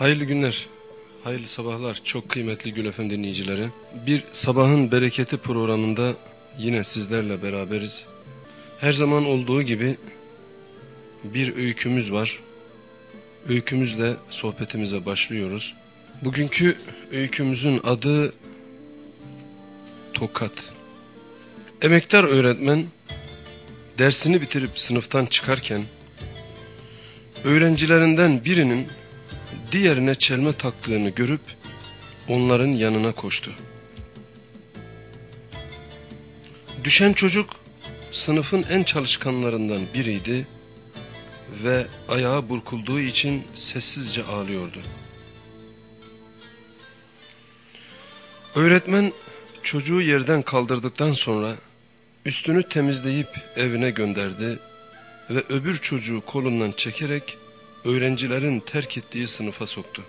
Hayırlı günler, hayırlı sabahlar çok kıymetli Gül Efem dinleyicileri. Bir sabahın bereketi programında yine sizlerle beraberiz. Her zaman olduğu gibi bir öykümüz var. Öykümüzle sohbetimize başlıyoruz. Bugünkü öykümüzün adı Tokat. Emektar öğretmen dersini bitirip sınıftan çıkarken öğrencilerinden birinin diğerine çelme taktığını görüp onların yanına koştu. Düşen çocuk sınıfın en çalışkanlarından biriydi ve ayağı burkulduğu için sessizce ağlıyordu. Öğretmen çocuğu yerden kaldırdıktan sonra üstünü temizleyip evine gönderdi ve öbür çocuğu kolundan çekerek öğrencilerin terk ettiği sınıfa soktu.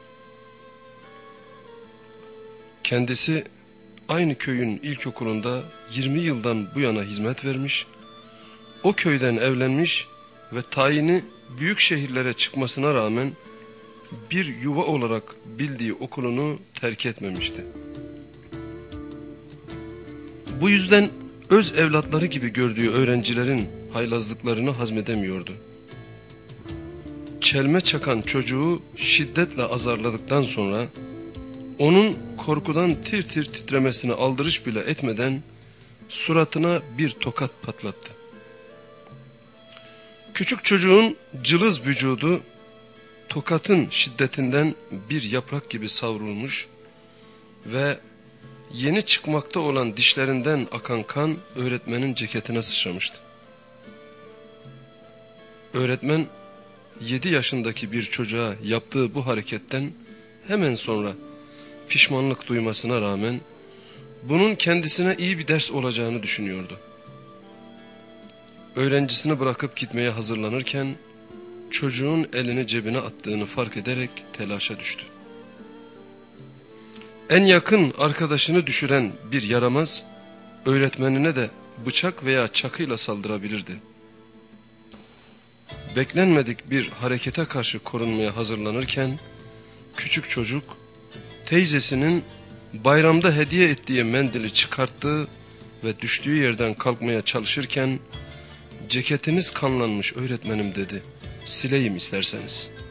Kendisi aynı köyün ilkokulunda 20 yıldan bu yana hizmet vermiş, o köyden evlenmiş ve tayini büyük şehirlere çıkmasına rağmen bir yuva olarak bildiği okulunu terk etmemişti. Bu yüzden öz evlatları gibi gördüğü öğrencilerin haylazlıklarını hazmedemiyordu. Çelme çakan çocuğu şiddetle azarladıktan sonra onun korkudan tir tir titremesini aldırış bile etmeden suratına bir tokat patlattı. Küçük çocuğun cılız vücudu tokatın şiddetinden bir yaprak gibi savrulmuş ve yeni çıkmakta olan dişlerinden akan kan öğretmenin ceketine sıçramıştı. Öğretmen 7 yaşındaki bir çocuğa yaptığı bu hareketten hemen sonra pişmanlık duymasına rağmen bunun kendisine iyi bir ders olacağını düşünüyordu. Öğrencisini bırakıp gitmeye hazırlanırken çocuğun elini cebine attığını fark ederek telaşa düştü. En yakın arkadaşını düşüren bir yaramaz öğretmenine de bıçak veya çakıyla saldırabilirdi. Beklenmedik bir harekete karşı korunmaya hazırlanırken küçük çocuk teyzesinin bayramda hediye ettiği mendili çıkarttı ve düştüğü yerden kalkmaya çalışırken ceketiniz kanlanmış öğretmenim dedi sileyim isterseniz.''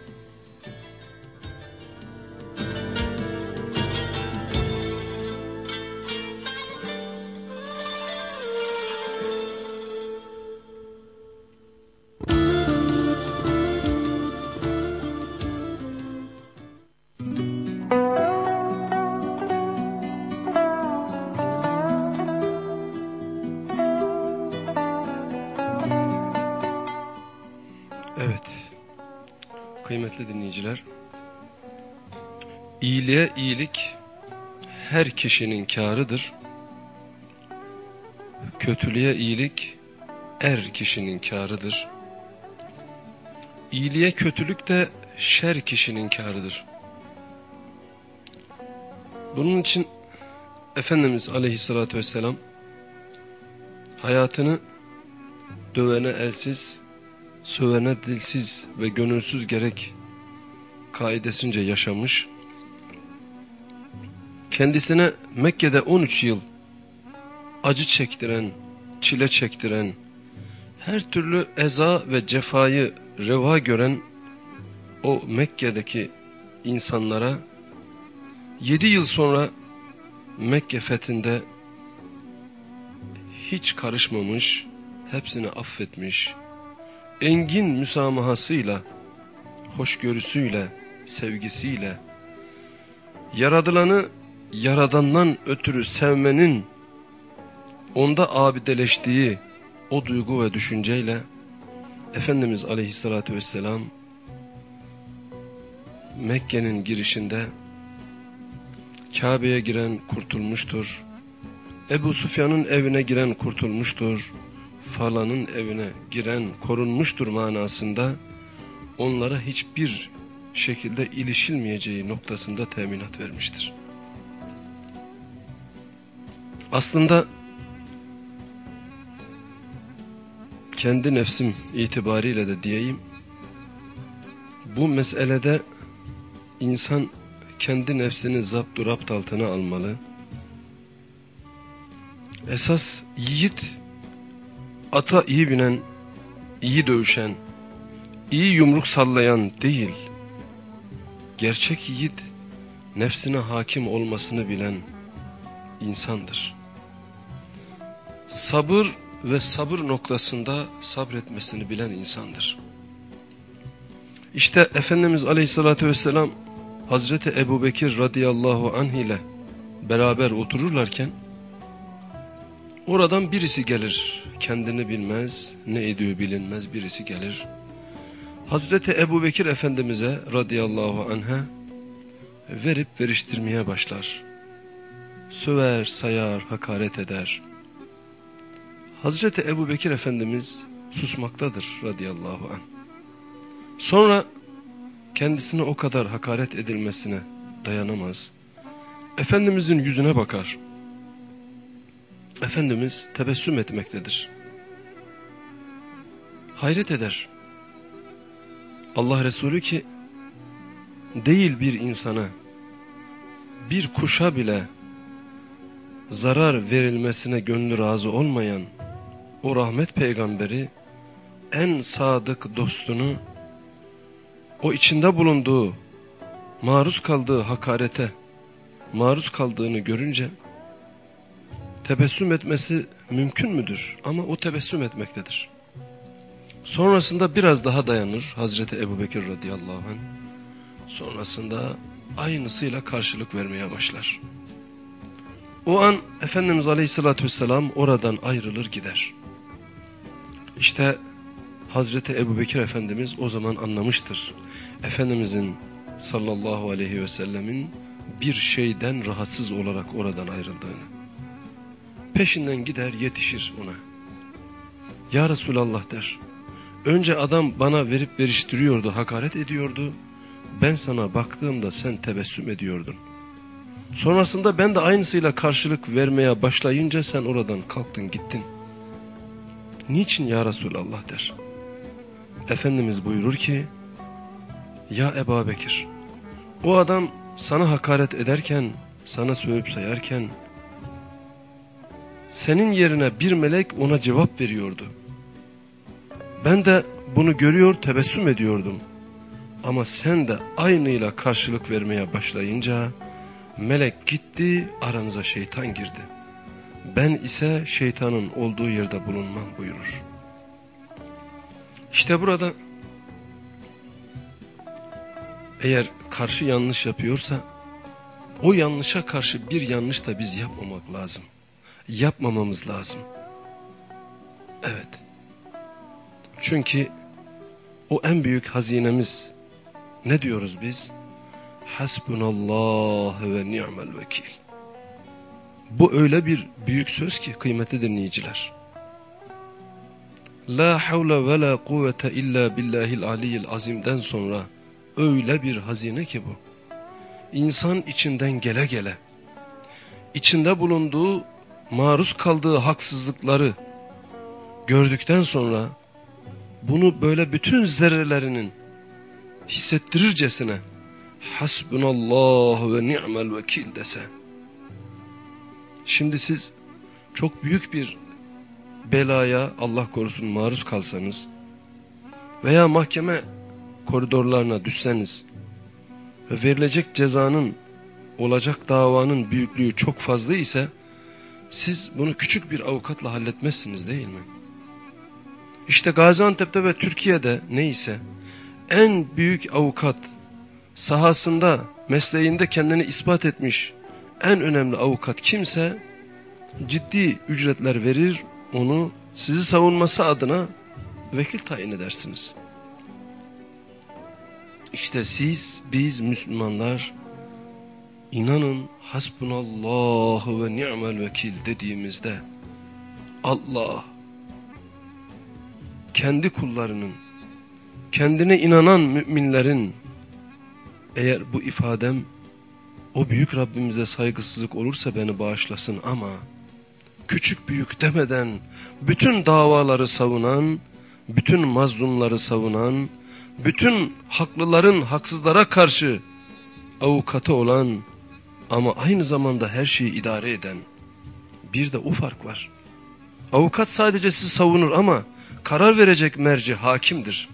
İyiliğe iyilik her kişinin kârıdır. Kötülüğe iyilik er kişinin kârıdır. İyiliğe kötülük de şer kişinin kârıdır. Bunun için Efendimiz aleyhissalatü vesselam hayatını dövene elsiz, sövene dilsiz ve gönülsüz gerek kaidesince yaşamış. Kendisine Mekke'de 13 yıl acı çektiren, çile çektiren, her türlü eza ve cefayı reva gören o Mekke'deki insanlara 7 yıl sonra Mekke fethinde hiç karışmamış, hepsini affetmiş, engin müsamahasıyla, hoşgörüsüyle, sevgisiyle, yaradılanı yaradandan ötürü sevmenin, onda abideleştiği o duygu ve düşünceyle, Efendimiz aleyhissalatü vesselam, Mekke'nin girişinde, Kabe'ye giren kurtulmuştur, Ebu Sufyan'ın evine giren kurtulmuştur, falanın evine giren korunmuştur manasında onlara hiçbir şekilde ilişilmeyeceği noktasında teminat vermiştir. Aslında kendi nefsim itibariyle de diyeyim bu meselede insan kendi nefsini zapt rapt altına almalı. Esas yiğit ata iyi binen, iyi dövüşen, iyi yumruk sallayan değil. Gerçek yiğit nefsine hakim olmasını bilen insandır. Sabır ve sabır noktasında sabretmesini bilen insandır. İşte Efendimiz Aleyhisselatü Vesselam Hazreti Ebu Bekir radıyallahu anh ile beraber otururlarken oradan birisi gelir. Kendini bilmez, ne ediyor bilinmez birisi gelir. Hazreti Ebu Bekir Efendimiz'e radıyallahu anh'a verip veriştirmeye başlar. Söver, sayar, hakaret eder. Hazreti Ebu Bekir Efendimiz susmaktadır radıyallahu anh. Sonra kendisine o kadar hakaret edilmesine dayanamaz. Efendimizin yüzüne bakar. Efendimiz tebessüm etmektedir. Hayret eder. Allah Resulü ki değil bir insana bir kuşa bile zarar verilmesine gönlü razı olmayan o rahmet peygamberi en sadık dostunu o içinde bulunduğu maruz kaldığı hakarete maruz kaldığını görünce tebessüm etmesi mümkün müdür? Ama o tebessüm etmektedir. Sonrasında biraz daha dayanır Hazreti Ebu Bekir radıyallahu anh. Sonrasında aynısıyla karşılık vermeye başlar. O an Efendimiz aleyhissalatü vesselam oradan ayrılır gider. İşte Hazreti Ebu Bekir Efendimiz o zaman anlamıştır. Efendimizin sallallahu aleyhi ve sellemin bir şeyden rahatsız olarak oradan ayrıldığını. Peşinden gider yetişir ona. Ya Resulallah der. Önce adam bana verip veriştiriyordu, hakaret ediyordu. Ben sana baktığımda sen tebessüm ediyordun. Sonrasında ben de aynısıyla karşılık vermeye başlayınca sen oradan kalktın gittin. Niçin ya Resulallah der. Efendimiz buyurur ki ya Eba Bekir o adam sana hakaret ederken sana sövüp sayarken senin yerine bir melek ona cevap veriyordu. Ben de bunu görüyor tebessüm ediyordum. Ama sen de aynıyla karşılık vermeye başlayınca melek gitti aranıza şeytan girdi. Ben ise şeytanın olduğu yerde bulunmam buyurur. İşte burada eğer karşı yanlış yapıyorsa o yanlışa karşı bir yanlış da biz yapmamak lazım. Yapmamamız lazım. Evet. Çünkü o en büyük hazinemiz ne diyoruz biz? Hasbunallah ve ni'mel vekil. Bu öyle bir büyük söz ki kıymetli dinleyiciler. La havle ve la kuvvete illa billahil aliyyil azimden sonra öyle bir hazine ki bu. İnsan içinden gele gele, içinde bulunduğu, maruz kaldığı haksızlıkları gördükten sonra bunu böyle bütün zerrelerinin hissettirircesine hasbunallah ve ni'mel vekil dese. Şimdi siz çok büyük bir belaya Allah korusun maruz kalsanız veya mahkeme koridorlarına düşseniz ve verilecek cezanın olacak davanın büyüklüğü çok fazla ise siz bunu küçük bir avukatla halletmezsiniz değil mi? İşte Gaziantep'te ve Türkiye'de neyse en büyük avukat sahasında mesleğinde kendini ispat etmiş en önemli avukat kimse ciddi ücretler verir onu sizi savunması adına vekil tayin edersiniz. İşte siz, biz Müslümanlar inanın hasbunallahu ve ni'mel vekil dediğimizde Allah kendi kullarının, kendine inanan müminlerin eğer bu ifadem o büyük Rabbimize saygısızlık olursa beni bağışlasın ama küçük büyük demeden bütün davaları savunan, bütün mazlumları savunan, bütün haklıların haksızlara karşı avukatı olan ama aynı zamanda her şeyi idare eden bir de o fark var. Avukat sadece sizi savunur ama karar verecek merci hakimdir.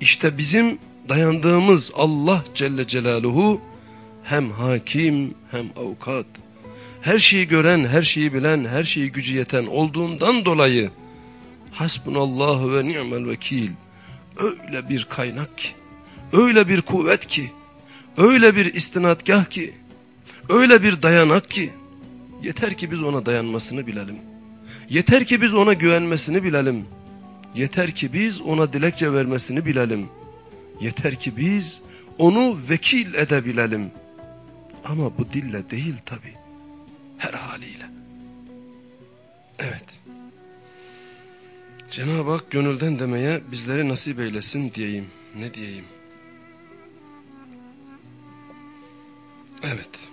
İşte bizim dayandığımız Allah Celle Celaluhu hem hakim hem avukat. Her şeyi gören, her şeyi bilen, her şeyi gücü yeten olduğundan dolayı hasbunallahu ve ni'mel vekil öyle bir kaynak ki, öyle bir kuvvet ki, öyle bir istinadgah ki, öyle bir dayanak ki yeter ki biz ona dayanmasını bilelim. Yeter ki biz ona güvenmesini bilelim. Yeter ki biz ona dilekçe vermesini bilelim. Yeter ki biz onu vekil edebilelim. Ama bu dille değil tabi. Her haliyle. Evet. Cenab-ı Hak gönülden demeye bizleri nasip eylesin diyeyim. Ne diyeyim? Evet.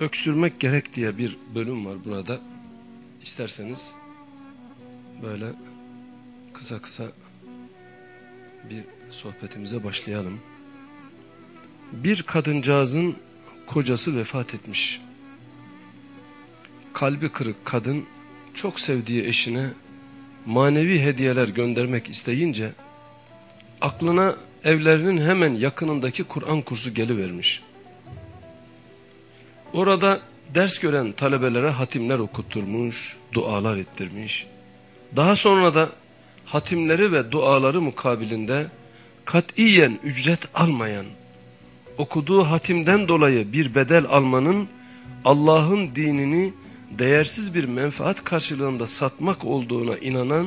Öksürmek gerek diye bir bölüm var burada. İsterseniz böyle kısa kısa bir sohbetimize başlayalım. Bir kadıncağızın kocası vefat etmiş. Kalbi kırık kadın çok sevdiği eşine manevi hediyeler göndermek isteyince aklına evlerinin hemen yakınındaki Kur'an kursu gelivermiş. Orada ders gören talebelere hatimler okutturmuş, dualar ettirmiş. Daha sonra da hatimleri ve duaları mukabilinde katiyen ücret almayan, okuduğu hatimden dolayı bir bedel almanın Allah'ın dinini değersiz bir menfaat karşılığında satmak olduğuna inanan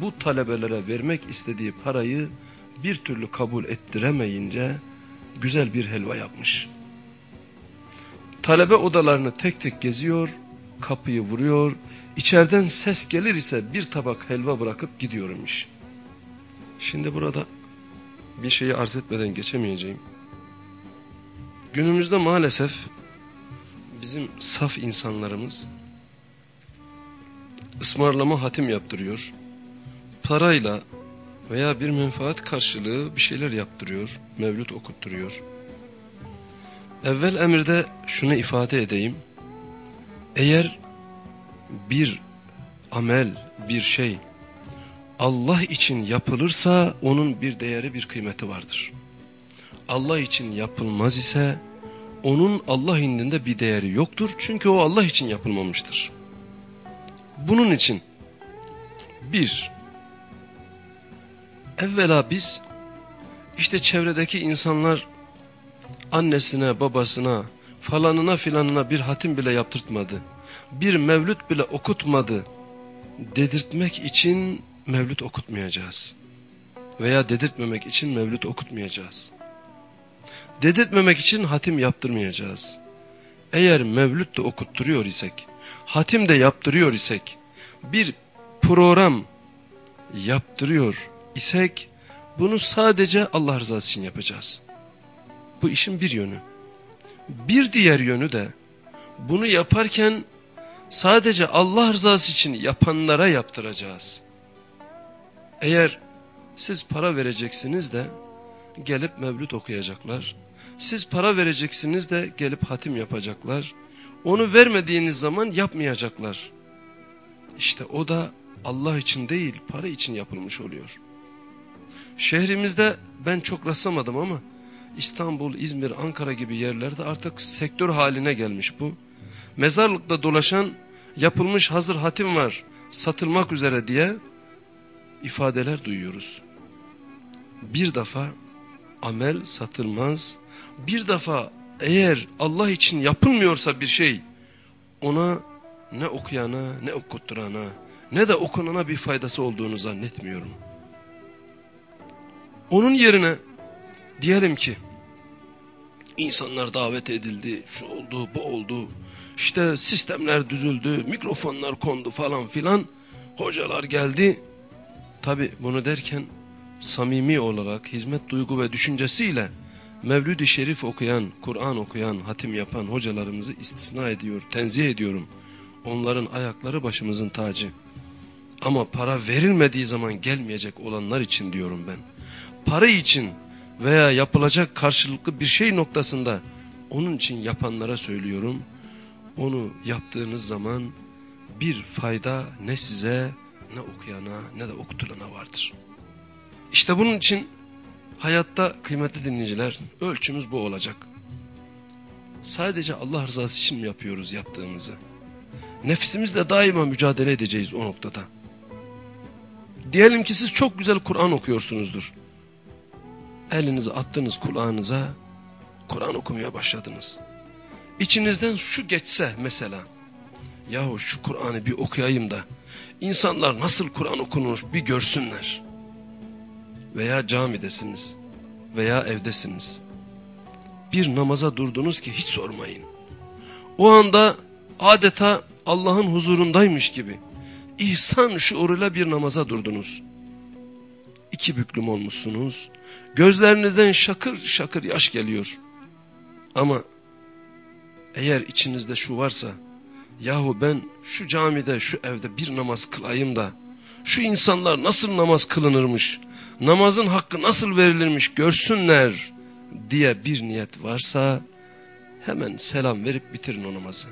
bu talebelere vermek istediği parayı bir türlü kabul ettiremeyince güzel bir helva yapmış. Talebe odalarını tek tek geziyor, kapıyı vuruyor, içeriden ses gelir ise bir tabak helva bırakıp gidiyormuş. Şimdi burada bir şeyi arz etmeden geçemeyeceğim. Günümüzde maalesef bizim saf insanlarımız ısmarlama hatim yaptırıyor. Parayla veya bir menfaat karşılığı bir şeyler yaptırıyor, mevlüt okutturuyor. Evvel emirde şunu ifade edeyim. Eğer bir amel, bir şey Allah için yapılırsa onun bir değeri, bir kıymeti vardır. Allah için yapılmaz ise onun Allah indinde bir değeri yoktur. Çünkü o Allah için yapılmamıştır. Bunun için bir, evvela biz işte çevredeki insanlar annesine, babasına, falanına filanına bir hatim bile yaptırtmadı. Bir mevlüt bile okutmadı. Dedirtmek için mevlüt okutmayacağız. Veya dedirtmemek için mevlüt okutmayacağız. Dedirtmemek için hatim yaptırmayacağız. Eğer mevlüt de okutturuyor isek, hatim de yaptırıyor isek, bir program yaptırıyor isek, bunu sadece Allah rızası için yapacağız. Bu işin bir yönü. Bir diğer yönü de bunu yaparken sadece Allah rızası için yapanlara yaptıracağız. Eğer siz para vereceksiniz de gelip mevlüt okuyacaklar. Siz para vereceksiniz de gelip hatim yapacaklar. Onu vermediğiniz zaman yapmayacaklar. İşte o da Allah için değil para için yapılmış oluyor. Şehrimizde ben çok rastlamadım ama İstanbul, İzmir, Ankara gibi yerlerde artık sektör haline gelmiş bu. Mezarlıkta dolaşan yapılmış hazır hatim var satılmak üzere diye ifadeler duyuyoruz. Bir defa amel satılmaz. Bir defa eğer Allah için yapılmıyorsa bir şey ona ne okuyana ne okutturana ne de okunana bir faydası olduğunu zannetmiyorum. Onun yerine diyelim ki insanlar davet edildi, şu oldu, bu oldu. İşte sistemler düzüldü, mikrofonlar kondu falan filan. Hocalar geldi. Tabi bunu derken samimi olarak hizmet duygu ve düşüncesiyle Mevlid-i Şerif okuyan, Kur'an okuyan, hatim yapan hocalarımızı istisna ediyor, tenzih ediyorum. Onların ayakları başımızın tacı. Ama para verilmediği zaman gelmeyecek olanlar için diyorum ben. Para için veya yapılacak karşılıklı bir şey noktasında onun için yapanlara söylüyorum. Onu yaptığınız zaman bir fayda ne size ne okuyana ne de okutulana vardır. İşte bunun için hayatta kıymetli dinleyiciler ölçümüz bu olacak. Sadece Allah rızası için mi yapıyoruz yaptığımızı? Nefisimizle daima mücadele edeceğiz o noktada. Diyelim ki siz çok güzel Kur'an okuyorsunuzdur. Elinizi attınız kulağınıza, Kur'an okumaya başladınız. İçinizden şu geçse mesela, yahu şu Kur'an'ı bir okuyayım da, insanlar nasıl Kur'an okunur bir görsünler. Veya camidesiniz, veya evdesiniz. Bir namaza durdunuz ki hiç sormayın. O anda adeta Allah'ın huzurundaymış gibi ihsan şuuruyla bir namaza durdunuz. İki büklüm olmuşsunuz. Gözlerinizden şakır şakır yaş geliyor. Ama eğer içinizde şu varsa, yahu ben şu camide, şu evde bir namaz kılayım da, şu insanlar nasıl namaz kılınırmış, namazın hakkı nasıl verilirmiş görsünler diye bir niyet varsa, hemen selam verip bitirin o namazı.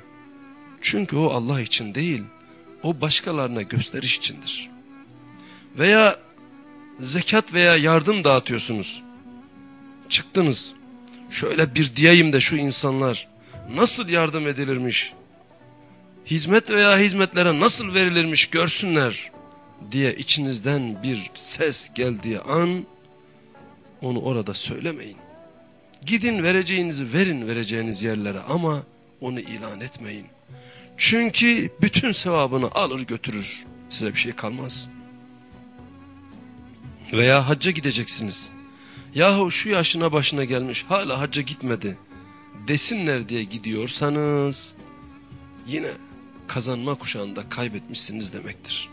Çünkü o Allah için değil, o başkalarına gösteriş içindir. Veya zekat veya yardım dağıtıyorsunuz. Çıktınız. Şöyle bir diyeyim de şu insanlar nasıl yardım edilirmiş, hizmet veya hizmetlere nasıl verilirmiş görsünler diye içinizden bir ses geldiği an onu orada söylemeyin. Gidin vereceğinizi verin vereceğiniz yerlere ama onu ilan etmeyin. Çünkü bütün sevabını alır götürür. Size bir şey kalmaz. Veya hacca gideceksiniz. Yahu şu yaşına başına gelmiş hala hacca gitmedi. Desinler diye gidiyorsanız yine kazanma kuşağında kaybetmişsiniz demektir.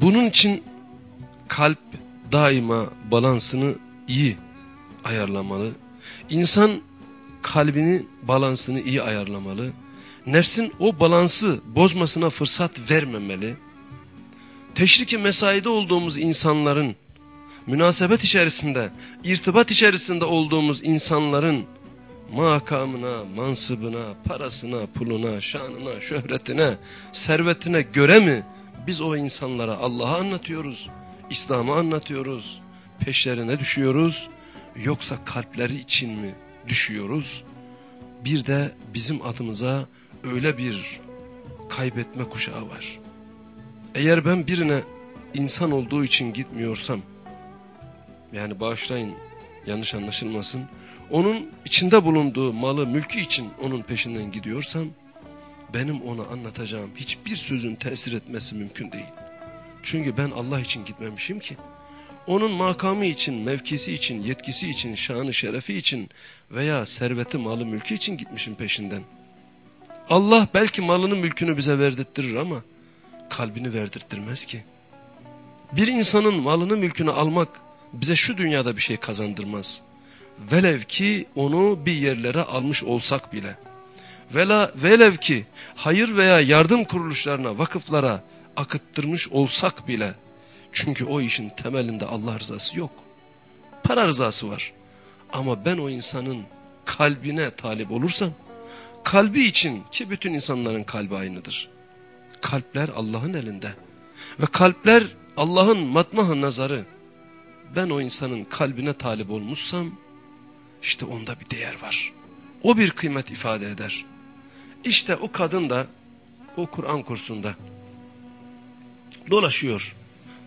Bunun için kalp daima balansını iyi ayarlamalı. İnsan kalbini balansını iyi ayarlamalı nefsin o balansı bozmasına fırsat vermemeli. Teşriki mesaide olduğumuz insanların, münasebet içerisinde, irtibat içerisinde olduğumuz insanların makamına, mansıbına, parasına, puluna, şanına, şöhretine, servetine göre mi biz o insanlara Allah'ı anlatıyoruz, İslam'ı anlatıyoruz, peşlerine düşüyoruz yoksa kalpleri için mi düşüyoruz? Bir de bizim adımıza öyle bir kaybetme kuşağı var. Eğer ben birine insan olduğu için gitmiyorsam, yani bağışlayın yanlış anlaşılmasın, onun içinde bulunduğu malı mülkü için onun peşinden gidiyorsam, benim ona anlatacağım hiçbir sözün tesir etmesi mümkün değil. Çünkü ben Allah için gitmemişim ki. Onun makamı için, mevkisi için, yetkisi için, şanı şerefi için veya serveti malı mülkü için gitmişim peşinden. Allah belki malını mülkünü bize verdirttirir ama kalbini verdirttirmez ki. Bir insanın malını mülkünü almak bize şu dünyada bir şey kazandırmaz. Velev ki onu bir yerlere almış olsak bile. Vela, velev ki hayır veya yardım kuruluşlarına, vakıflara akıttırmış olsak bile. Çünkü o işin temelinde Allah rızası yok. Para rızası var. Ama ben o insanın kalbine talip olursam kalbi için ki bütün insanların kalbi aynıdır. Kalpler Allah'ın elinde ve kalpler Allah'ın matmahı nazarı. Ben o insanın kalbine talip olmuşsam işte onda bir değer var. O bir kıymet ifade eder. İşte o kadın da o Kur'an kursunda dolaşıyor.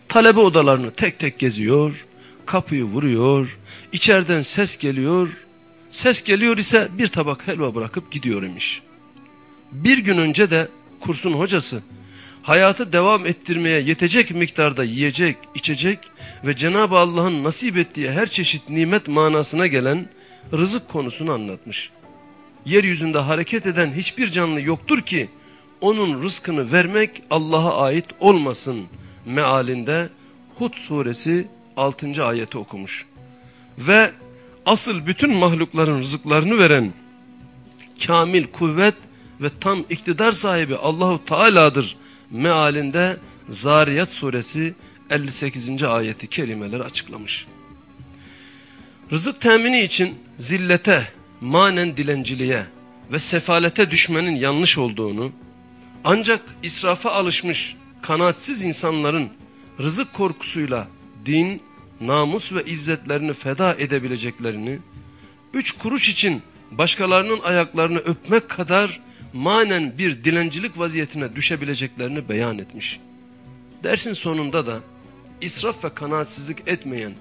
Talebe odalarını tek tek geziyor, kapıyı vuruyor, içeriden ses geliyor Ses geliyor ise bir tabak helva bırakıp gidiyor imiş. Bir gün önce de kursun hocası hayatı devam ettirmeye yetecek miktarda yiyecek, içecek ve Cenab-ı Allah'ın nasip ettiği her çeşit nimet manasına gelen rızık konusunu anlatmış. Yeryüzünde hareket eden hiçbir canlı yoktur ki onun rızkını vermek Allah'a ait olmasın mealinde Hud suresi 6. ayeti okumuş. Ve asıl bütün mahlukların rızıklarını veren kamil kuvvet ve tam iktidar sahibi Allahu Teala'dır mealinde Zariyat suresi 58. ayeti kelimeleri açıklamış. Rızık temini için zillete, manen dilenciliğe ve sefalete düşmenin yanlış olduğunu, ancak israfa alışmış kanaatsiz insanların rızık korkusuyla din, namus ve izzetlerini feda edebileceklerini, üç kuruş için başkalarının ayaklarını öpmek kadar manen bir dilencilik vaziyetine düşebileceklerini beyan etmiş. Dersin sonunda da israf ve kanaatsizlik etmeyen,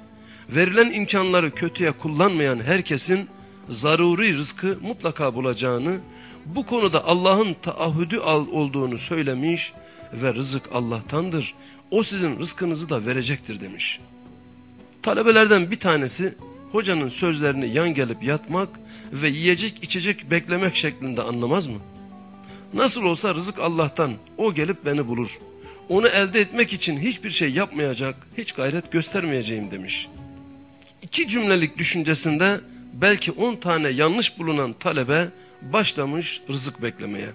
verilen imkanları kötüye kullanmayan herkesin zaruri rızkı mutlaka bulacağını, bu konuda Allah'ın taahhüdü olduğunu söylemiş ve rızık Allah'tandır. O sizin rızkınızı da verecektir demiş. Talebelerden bir tanesi hocanın sözlerini yan gelip yatmak ve yiyecek içecek beklemek şeklinde anlamaz mı? Nasıl olsa rızık Allah'tan o gelip beni bulur. Onu elde etmek için hiçbir şey yapmayacak, hiç gayret göstermeyeceğim demiş. İki cümlelik düşüncesinde belki on tane yanlış bulunan talebe başlamış rızık beklemeye.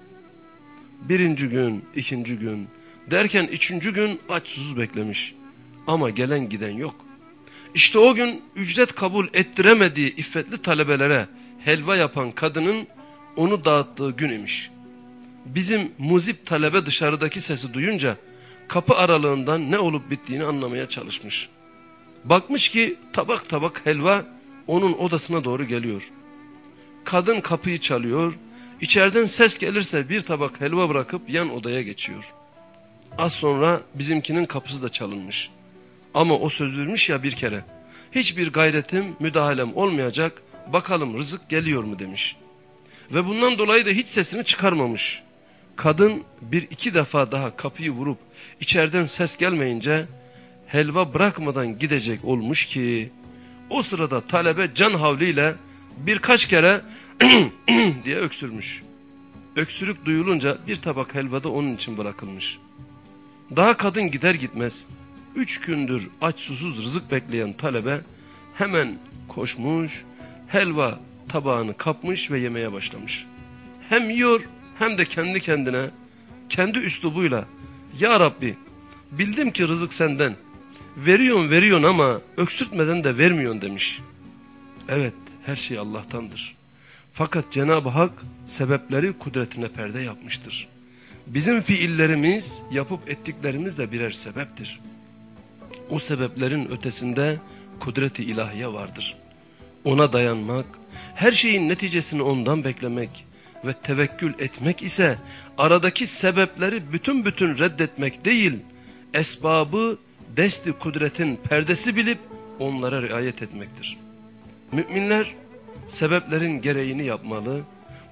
Birinci gün, ikinci gün derken üçüncü gün aç beklemiş. Ama gelen giden yok. İşte o gün ücret kabul ettiremediği iffetli talebelere helva yapan kadının onu dağıttığı gün imiş. Bizim muzip talebe dışarıdaki sesi duyunca kapı aralığından ne olup bittiğini anlamaya çalışmış. Bakmış ki tabak tabak helva onun odasına doğru geliyor. Kadın kapıyı çalıyor, içeriden ses gelirse bir tabak helva bırakıp yan odaya geçiyor. Az sonra bizimkinin kapısı da çalınmış. Ama o söz vermiş ya bir kere, hiçbir gayretim, müdahalem olmayacak, bakalım rızık geliyor mu demiş. Ve bundan dolayı da hiç sesini çıkarmamış. Kadın bir iki defa daha kapıyı vurup içeriden ses gelmeyince helva bırakmadan gidecek olmuş ki o sırada talebe can havliyle birkaç kere diye öksürmüş. Öksürük duyulunca bir tabak helva da onun için bırakılmış. Daha kadın gider gitmez üç gündür aç susuz rızık bekleyen talebe hemen koşmuş helva tabağını kapmış ve yemeye başlamış. Hem yiyor hem de kendi kendine kendi üslubuyla ya Rabbi bildim ki rızık senden veriyorsun veriyorsun ama öksürtmeden de vermiyorsun demiş. Evet her şey Allah'tandır. Fakat Cenab-ı Hak sebepleri kudretine perde yapmıştır. Bizim fiillerimiz yapıp ettiklerimiz de birer sebeptir. O sebeplerin ötesinde kudreti ilahiye vardır. Ona dayanmak, her şeyin neticesini ondan beklemek ve tevekkül etmek ise aradaki sebepleri bütün bütün reddetmek değil, esbabı desti kudretin perdesi bilip onlara riayet etmektir. Müminler sebeplerin gereğini yapmalı,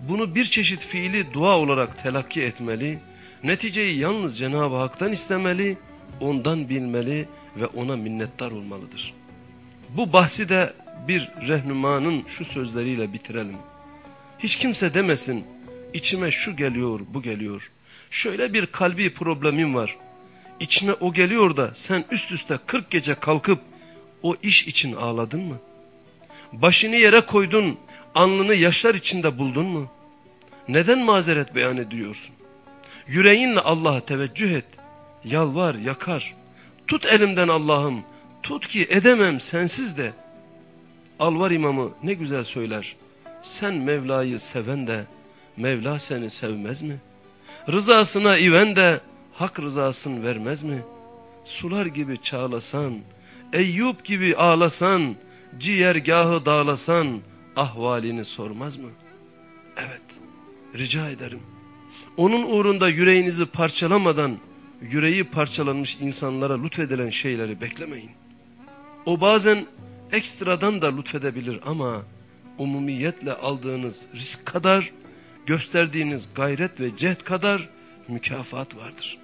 bunu bir çeşit fiili dua olarak telakki etmeli, neticeyi yalnız Cenab-ı Hak'tan istemeli, ondan bilmeli ve ona minnettar olmalıdır. Bu bahsi de bir rehnumanın şu sözleriyle bitirelim. Hiç kimse demesin içime şu geliyor bu geliyor. Şöyle bir kalbi problemim var. İçine o geliyor da sen üst üste 40 gece kalkıp o iş için ağladın mı? Başını yere koydun, alnını yaşlar içinde buldun mu? Neden mazeret beyan ediyorsun? Yüreğinle Allah'a teveccüh et. Yalvar, yakar. Tut elimden Allah'ım. Tut ki edemem sensiz de. Alvar imamı ne güzel söyler. Sen Mevla'yı seven de Mevla seni sevmez mi? Rızasına iven de hak rızasını vermez mi? Sular gibi çağlasan, Eyüp gibi ağlasan, ciğergahı dağlasan ahvalini sormaz mı? Evet, rica ederim. Onun uğrunda yüreğinizi parçalamadan, yüreği parçalanmış insanlara lütfedilen şeyleri beklemeyin. O bazen ekstradan da lütfedebilir ama umumiyetle aldığınız risk kadar, gösterdiğiniz gayret ve cehd kadar mükafat vardır.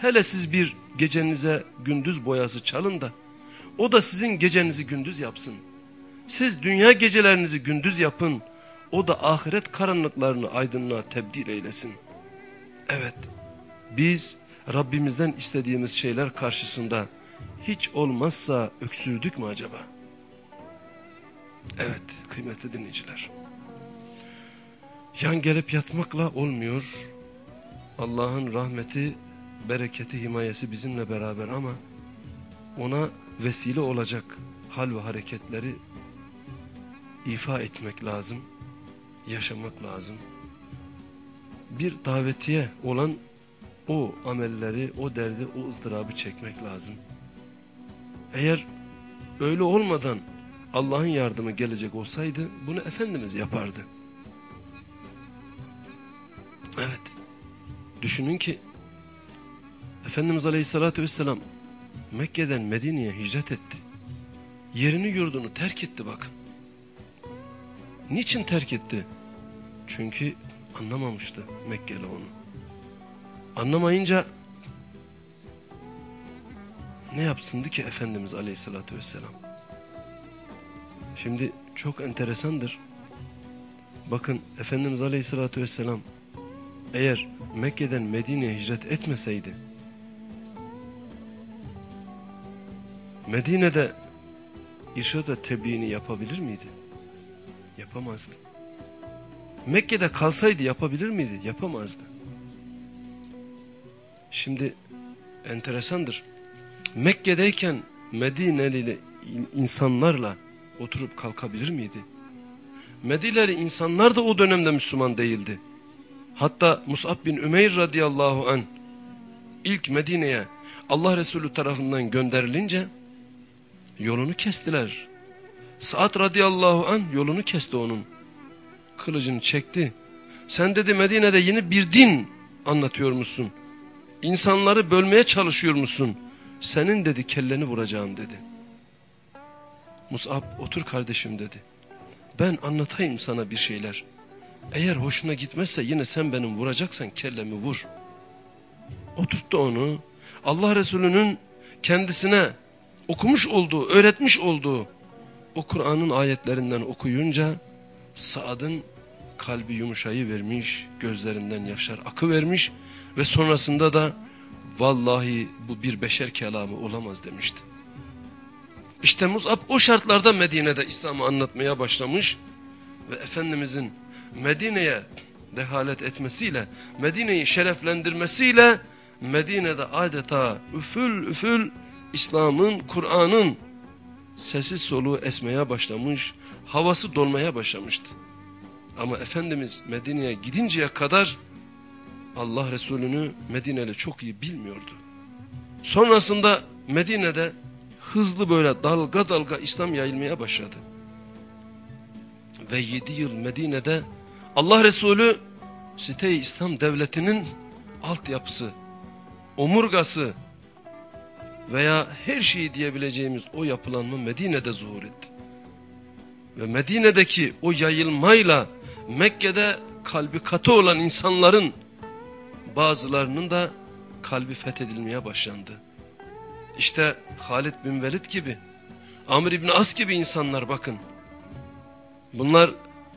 Hele siz bir gecenize gündüz boyası çalın da, o da sizin gecenizi gündüz yapsın. Siz dünya gecelerinizi gündüz yapın, o da ahiret karanlıklarını aydınlığa tebdil eylesin. Evet, biz Rabbimizden istediğimiz şeyler karşısında hiç olmazsa öksürdük mü acaba? Evet kıymetli dinleyiciler. Yan gelip yatmakla olmuyor. Allah'ın rahmeti, bereketi, himayesi bizimle beraber ama ona vesile olacak hal ve hareketleri ifa etmek lazım, yaşamak lazım. Bir davetiye olan o amelleri, o derdi, o ızdırabı çekmek lazım. Eğer öyle olmadan Allah'ın yardımı gelecek olsaydı bunu Efendimiz yapardı. Evet. Düşünün ki Efendimiz Aleyhisselatü Vesselam Mekke'den Medine'ye hicret etti. Yerini yurdunu terk etti bakın. Niçin terk etti? Çünkü anlamamıştı Mekkeli onu. Anlamayınca ne yapsındı ki Efendimiz Aleyhisselatü Vesselam? Şimdi çok enteresandır. Bakın Efendimiz Aleyhisselatü Vesselam eğer Mekke'den Medine'ye hicret etmeseydi Medine'de irşad ve tebliğini yapabilir miydi? Yapamazdı. Mekke'de kalsaydı yapabilir miydi? Yapamazdı. Şimdi enteresandır. Mekke'deyken Medineli insanlarla oturup kalkabilir miydi? Medineli insanlar da o dönemde Müslüman değildi. Hatta Mus'ab bin Ümeyr radıyallahu an ilk Medine'ye Allah Resulü tarafından gönderilince yolunu kestiler. Saat radıyallahu an yolunu kesti onun. Kılıcını çekti. Sen dedi Medine'de yeni bir din anlatıyor musun? İnsanları bölmeye çalışıyor musun? Senin dedi kelleni vuracağım dedi. Mus'ab otur kardeşim dedi. Ben anlatayım sana bir şeyler. Eğer hoşuna gitmezse yine sen benim vuracaksan kellemi vur. Oturttu onu. Allah Resulü'nün kendisine okumuş olduğu, öğretmiş olduğu o Kur'an'ın ayetlerinden okuyunca Saad'ın kalbi yumuşayı vermiş, gözlerinden yaşlar akı vermiş ve sonrasında da vallahi bu bir beşer kelamı olamaz demişti. İşte Mus'ab o şartlarda Medine'de İslam'ı anlatmaya başlamış ve Efendimizin Medine'ye dehalet etmesiyle, Medine'yi şereflendirmesiyle Medine'de adeta üfül üfül İslam'ın, Kur'an'ın sesi soluğu esmeye başlamış, havası dolmaya başlamıştı. Ama Efendimiz Medine'ye gidinceye kadar Allah Resulü'nü Medine'li çok iyi bilmiyordu. Sonrasında Medine'de hızlı böyle dalga dalga İslam yayılmaya başladı. Ve yedi yıl Medine'de Allah Resulü site İslam devletinin altyapısı, omurgası veya her şeyi diyebileceğimiz o yapılanma Medine'de zuhur etti. Ve Medine'deki o yayılmayla Mekke'de kalbi katı olan insanların bazılarının da kalbi fethedilmeye başlandı. İşte Halid bin Velid gibi, Amr ibn As gibi insanlar bakın. Bunlar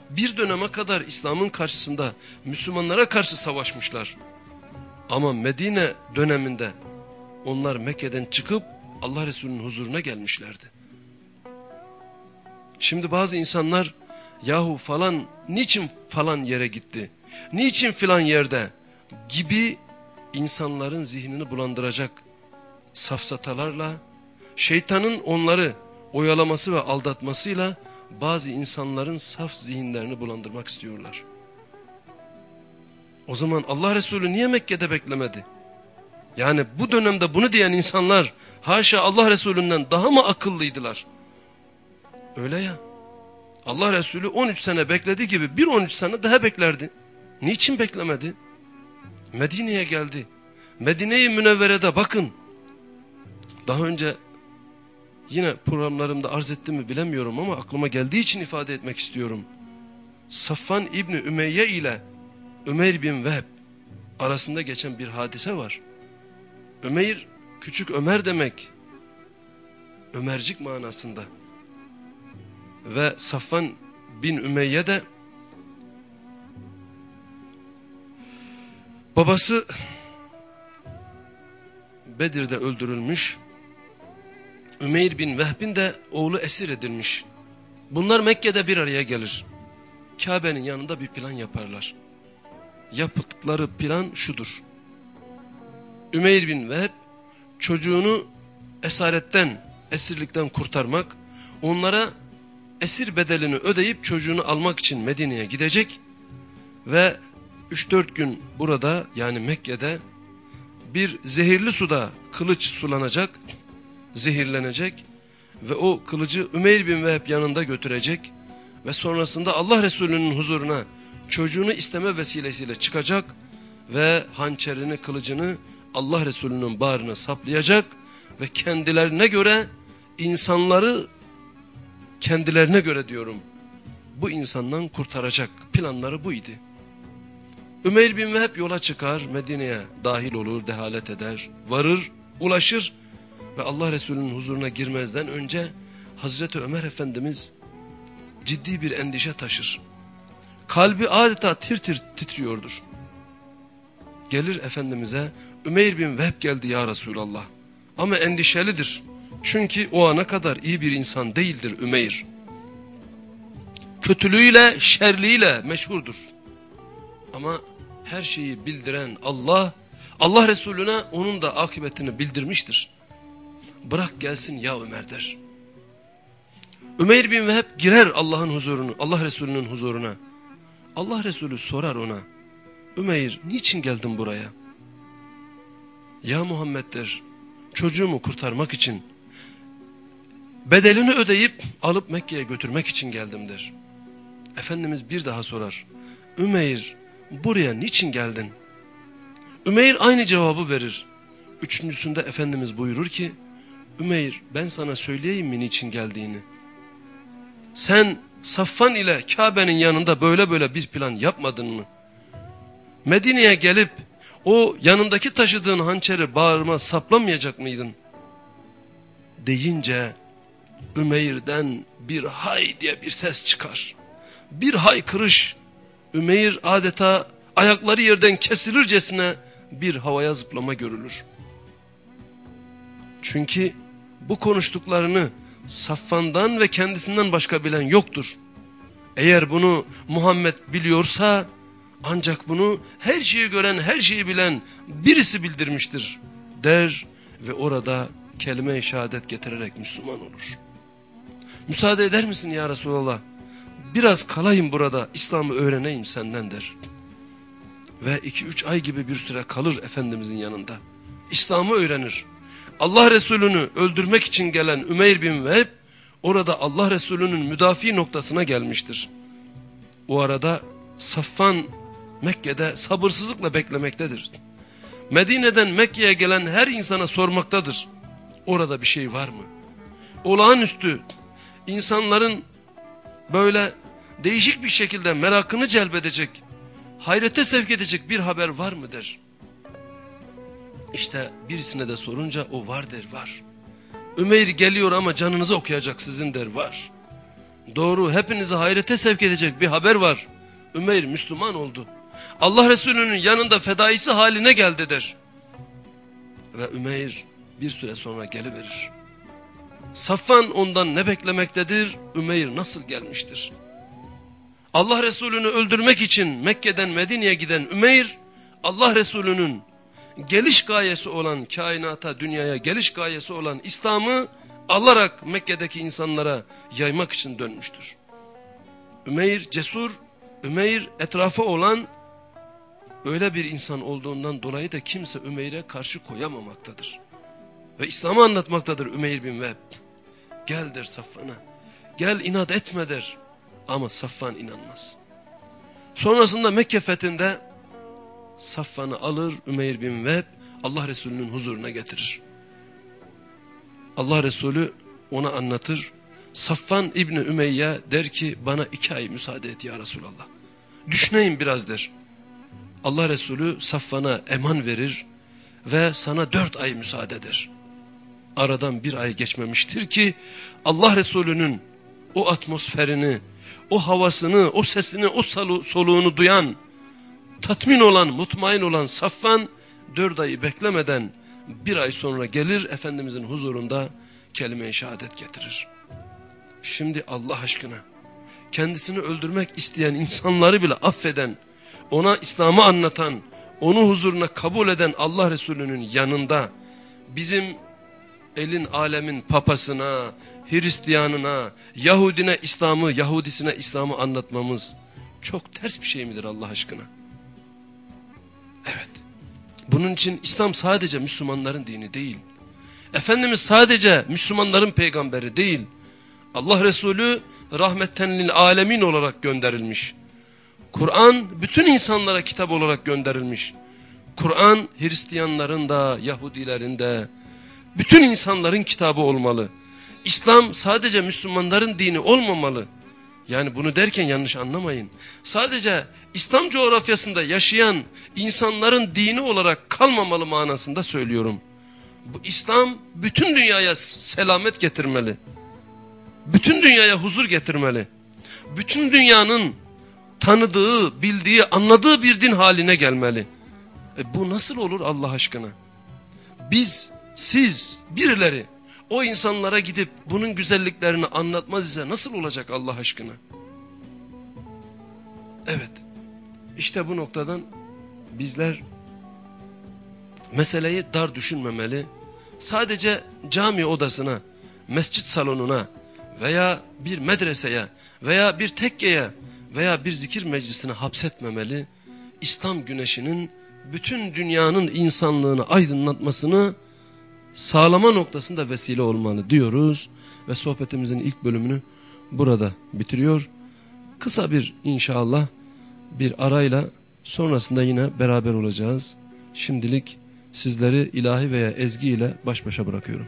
bir döneme kadar İslam'ın karşısında Müslümanlara karşı savaşmışlar. Ama Medine döneminde onlar Mekke'den çıkıp Allah Resulü'nün huzuruna gelmişlerdi. Şimdi bazı insanlar yahu falan niçin falan yere gitti? Niçin filan yerde? Gibi insanların zihnini bulandıracak safsatalarla şeytanın onları oyalaması ve aldatmasıyla bazı insanların saf zihinlerini bulandırmak istiyorlar. O zaman Allah Resulü niye Mekke'de beklemedi? Yani bu dönemde bunu diyen insanlar haşa Allah Resulü'nden daha mı akıllıydılar? Öyle ya. Allah Resulü 13 sene beklediği gibi bir 13 sene daha beklerdi. Niçin beklemedi? Medine'ye geldi. Medine-i Münevvere'de bakın. Daha önce yine programlarımda arz ettim mi bilemiyorum ama aklıma geldiği için ifade etmek istiyorum. Safvan İbni Ümeyye ile Ömer bin Vehb arasında geçen bir hadise var. Ömer küçük Ömer demek. Ömercik manasında. Ve Safvan bin Ümeyye de babası Bedir'de öldürülmüş. Ümeyr bin Vehbin de oğlu esir edilmiş. Bunlar Mekke'de bir araya gelir. Kabe'nin yanında bir plan yaparlar. Yaptıkları plan şudur. Ümeyr bin Vehb çocuğunu esaretten, esirlikten kurtarmak, onlara esir bedelini ödeyip çocuğunu almak için Medine'ye gidecek ve 3-4 gün burada yani Mekke'de bir zehirli suda kılıç sulanacak, zehirlenecek ve o kılıcı Ümeyr bin Vehb yanında götürecek ve sonrasında Allah Resulü'nün huzuruna çocuğunu isteme vesilesiyle çıkacak ve hançerini kılıcını Allah Resulü'nün bağrına saplayacak ve kendilerine göre insanları kendilerine göre diyorum bu insandan kurtaracak planları buydu. Ümeyr bin Vehb yola çıkar Medine'ye dahil olur dehalet eder varır ulaşır ve Allah Resulü'nün huzuruna girmezden önce Hazreti Ömer Efendimiz ciddi bir endişe taşır. Kalbi adeta tir tir titriyordur. Gelir Efendimiz'e Ümeyr bin Vehb geldi ya Resulallah. Ama endişelidir. Çünkü o ana kadar iyi bir insan değildir Ümeyr. Kötülüğüyle, şerliğiyle meşhurdur. Ama her şeyi bildiren Allah, Allah Resulüne onun da akıbetini bildirmiştir. Bırak gelsin ya Ömer der. Ümeyr bin Vehb girer Allah'ın huzurunu, Allah Resulü'nün huzuruna. Allah Resulü sorar ona. Ümeyr niçin geldin buraya? Ya Muhammed der. Çocuğumu kurtarmak için. Bedelini ödeyip alıp Mekke'ye götürmek için geldim der. Efendimiz bir daha sorar. Ümeyr buraya niçin geldin? Ümeyr aynı cevabı verir. Üçüncüsünde Efendimiz buyurur ki Ümeyr ben sana söyleyeyim mi niçin geldiğini? Sen Saffan ile Kabe'nin yanında böyle böyle bir plan yapmadın mı? Medine'ye gelip o yanındaki taşıdığın hançeri bağrıma saplamayacak mıydın? Deyince Ümeyr'den bir hay diye bir ses çıkar. Bir haykırış. Ümeyr adeta ayakları yerden kesilircesine bir havaya zıplama görülür. Çünkü bu konuştuklarını Saffan'dan ve kendisinden başka bilen yoktur. Eğer bunu Muhammed biliyorsa ancak bunu her şeyi gören, her şeyi bilen birisi bildirmiştir der ve orada kelime-i şehadet getirerek Müslüman olur. Müsaade eder misin ya Resulallah? Biraz kalayım burada, İslam'ı öğreneyim senden der. Ve iki üç ay gibi bir süre kalır Efendimizin yanında. İslam'ı öğrenir. Allah Resulü'nü öldürmek için gelen Ümeyr bin Vehb orada Allah Resulü'nün müdafi noktasına gelmiştir. O arada Safvan Mekke'de sabırsızlıkla beklemektedir. Medine'den Mekke'ye gelen her insana sormaktadır. Orada bir şey var mı? Olağanüstü insanların böyle değişik bir şekilde merakını celbedecek, hayrete sevk edecek bir haber var mı der. İşte birisine de sorunca o var der var. Ümeyr geliyor ama canınızı okuyacak sizin der var. Doğru hepinizi hayrete sevk edecek bir haber var. Ümeyr Müslüman oldu. Allah Resulü'nün yanında fedaisi haline geldi der. Ve Ümeyr bir süre sonra geliverir. Safvan ondan ne beklemektedir? Ümeyr nasıl gelmiştir? Allah Resulü'nü öldürmek için Mekke'den Medine'ye giden Ümeyr, Allah Resulü'nün geliş gayesi olan kainata, dünyaya geliş gayesi olan İslam'ı alarak Mekke'deki insanlara yaymak için dönmüştür. Ümeyr cesur, Ümeyr etrafı olan öyle bir insan olduğundan dolayı da kimse Ümeyr'e karşı koyamamaktadır. Ve İslam'ı anlatmaktadır Ümeyr bin Veb. Gel der Safvan'a. Gel inat etme der. Ama Safvan inanmaz. Sonrasında Mekke fethinde Safvan'ı alır Ümeyr bin Veb Allah Resulü'nün huzuruna getirir. Allah Resulü ona anlatır. Safvan İbni Ümeyye der ki bana iki ay müsaade et ya Resulallah. Düşüneyim biraz der. Allah Resulü Safvan'a eman verir ve sana dört ay müsaade eder. Aradan bir ay geçmemiştir ki Allah Resulü'nün o atmosferini, o havasını, o sesini, o soluğunu duyan, tatmin olan, mutmain olan Safvan dört ayı beklemeden bir ay sonra gelir Efendimizin huzurunda kelime-i şehadet getirir. Şimdi Allah aşkına kendisini öldürmek isteyen insanları bile affeden, ona İslam'ı anlatan, onu huzuruna kabul eden Allah Resulü'nün yanında bizim elin alemin papasına, Hristiyanına, Yahudine İslam'ı, Yahudisine İslam'ı anlatmamız çok ters bir şey midir Allah aşkına? Evet. Bunun için İslam sadece Müslümanların dini değil. Efendimiz sadece Müslümanların peygamberi değil. Allah Resulü rahmetten lil alemin olarak gönderilmiş. Kur'an bütün insanlara kitap olarak gönderilmiş. Kur'an Hristiyanların da Yahudilerin de bütün insanların kitabı olmalı. İslam sadece Müslümanların dini olmamalı. Yani bunu derken yanlış anlamayın. Sadece İslam coğrafyasında yaşayan insanların dini olarak kalmamalı manasında söylüyorum. Bu İslam bütün dünyaya selamet getirmeli. Bütün dünyaya huzur getirmeli. Bütün dünyanın tanıdığı, bildiği, anladığı bir din haline gelmeli. E bu nasıl olur Allah aşkına? Biz, siz, birileri o insanlara gidip bunun güzelliklerini anlatmaz ise nasıl olacak Allah aşkına? Evet. İşte bu noktadan bizler meseleyi dar düşünmemeli. Sadece cami odasına, mescit salonuna veya bir medreseye veya bir tekkeye veya bir zikir meclisine hapsetmemeli. İslam güneşinin bütün dünyanın insanlığını aydınlatmasını sağlama noktasında vesile olmalı diyoruz. Ve sohbetimizin ilk bölümünü burada bitiriyor. Kısa bir inşallah bir arayla sonrasında yine beraber olacağız. Şimdilik sizleri ilahi veya ezgi ile baş başa bırakıyorum.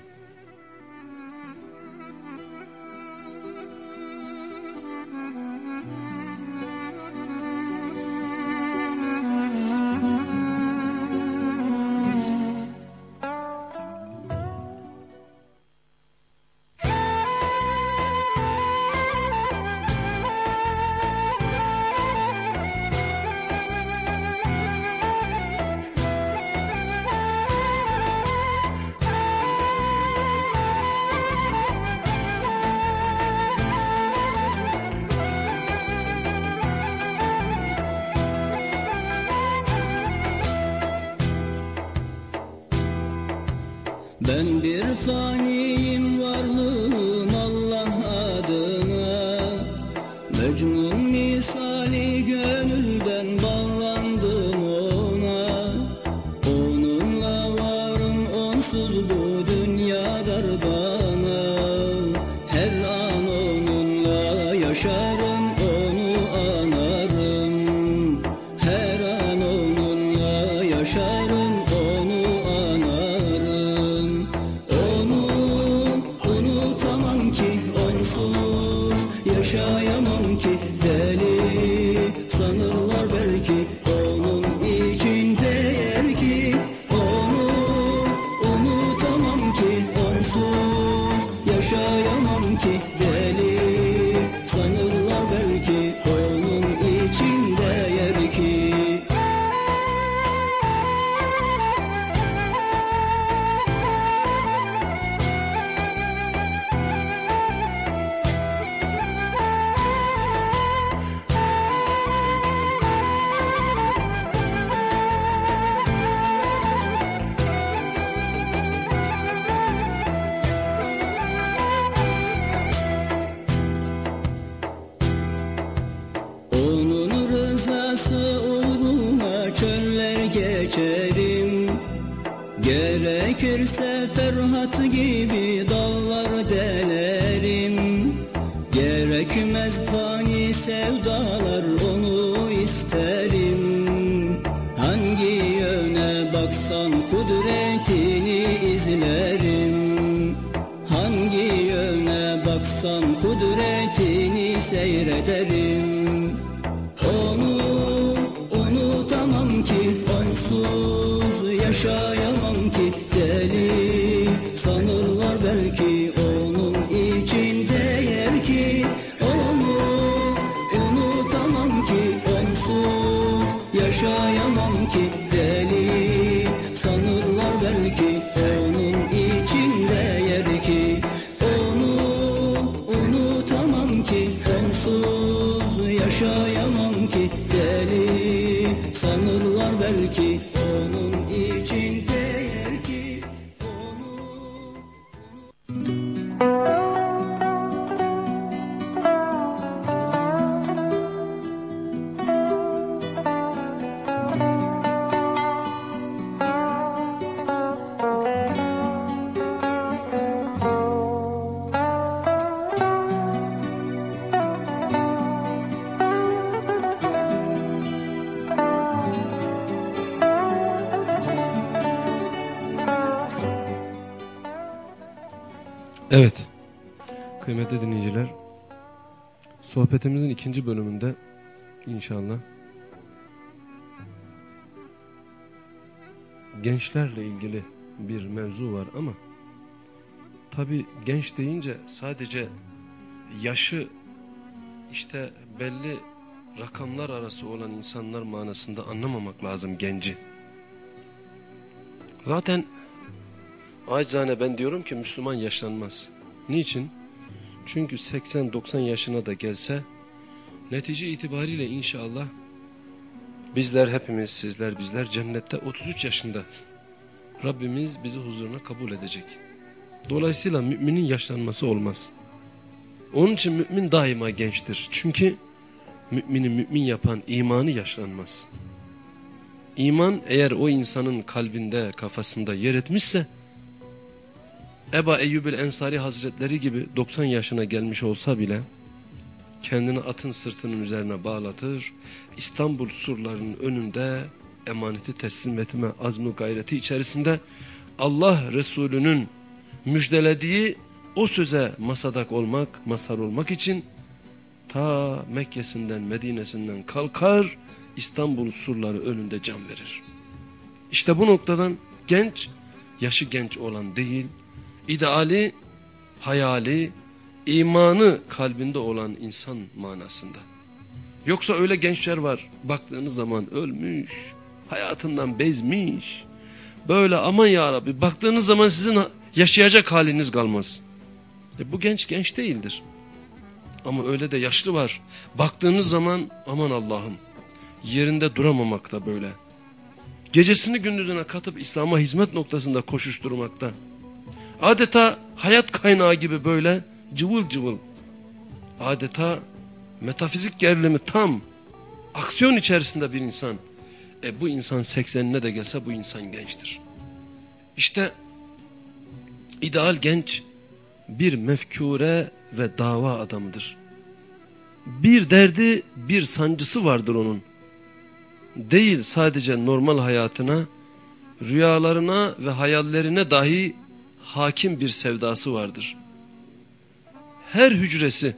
İkinci bölümünde inşallah gençlerle ilgili bir mevzu var ama tabi genç deyince sadece yaşı işte belli rakamlar arası olan insanlar manasında anlamamak lazım genci. Zaten acizane ben diyorum ki Müslüman yaşlanmaz. Niçin? Çünkü 80-90 yaşına da gelse netice itibariyle inşallah bizler hepimiz sizler bizler cennette 33 yaşında Rabbimiz bizi huzuruna kabul edecek. Dolayısıyla müminin yaşlanması olmaz. Onun için mümin daima gençtir. Çünkü mümini mümin yapan imanı yaşlanmaz. İman eğer o insanın kalbinde, kafasında yer etmişse, Eba Eyyubil Ensari Hazretleri gibi 90 yaşına gelmiş olsa bile, kendini atın sırtının üzerine bağlatır, İstanbul surlarının önünde emaneti teslim etme azmı gayreti içerisinde Allah Resulü'nün müjdelediği o söze masadak olmak, masar olmak için ta Mekke'sinden, Medine'sinden kalkar, İstanbul surları önünde can verir. İşte bu noktadan genç, yaşı genç olan değil, ideali, hayali, imanı kalbinde olan insan manasında. Yoksa öyle gençler var, baktığınız zaman ölmüş, hayatından bezmiş, böyle aman ya Rabbi baktığınız zaman sizin yaşayacak haliniz kalmaz. E bu genç genç değildir. Ama öyle de yaşlı var. Baktığınız zaman aman Allah'ım yerinde duramamakta böyle. Gecesini gündüzüne katıp İslam'a hizmet noktasında koşuşturmakta. Adeta hayat kaynağı gibi böyle cıvıl cıvıl. Adeta metafizik gerilimi tam. Aksiyon içerisinde bir insan. E bu insan 80'ine de gelse bu insan gençtir. İşte ideal genç bir mefkure ve dava adamıdır. Bir derdi bir sancısı vardır onun. Değil sadece normal hayatına, rüyalarına ve hayallerine dahi hakim bir sevdası vardır. Her hücresi,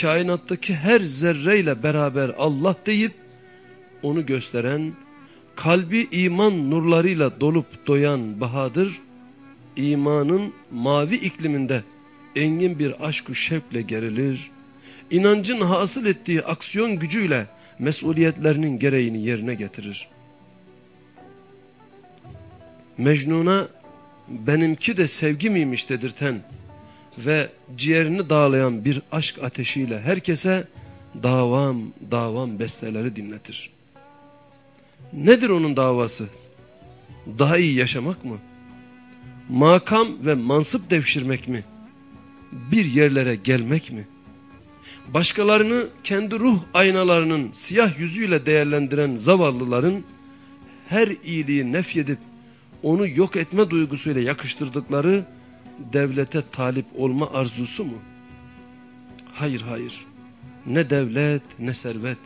kainattaki her zerreyle beraber Allah deyip, onu gösteren, kalbi iman nurlarıyla dolup doyan Bahadır, imanın mavi ikliminde engin bir aşk-ı şevkle gerilir, inancın hasıl ettiği aksiyon gücüyle mesuliyetlerinin gereğini yerine getirir. Mecnun'a benimki de sevgi miymiş dedirten ve ciğerini dağlayan bir aşk ateşiyle herkese davam davam besteleri dinletir. Nedir onun davası? Daha iyi yaşamak mı? Makam ve mansıp devşirmek mi? Bir yerlere gelmek mi? Başkalarını kendi ruh aynalarının siyah yüzüyle değerlendiren zavallıların her iyiliği nefyedip onu yok etme duygusuyla yakıştırdıkları devlete talip olma arzusu mu? Hayır hayır. Ne devlet ne servet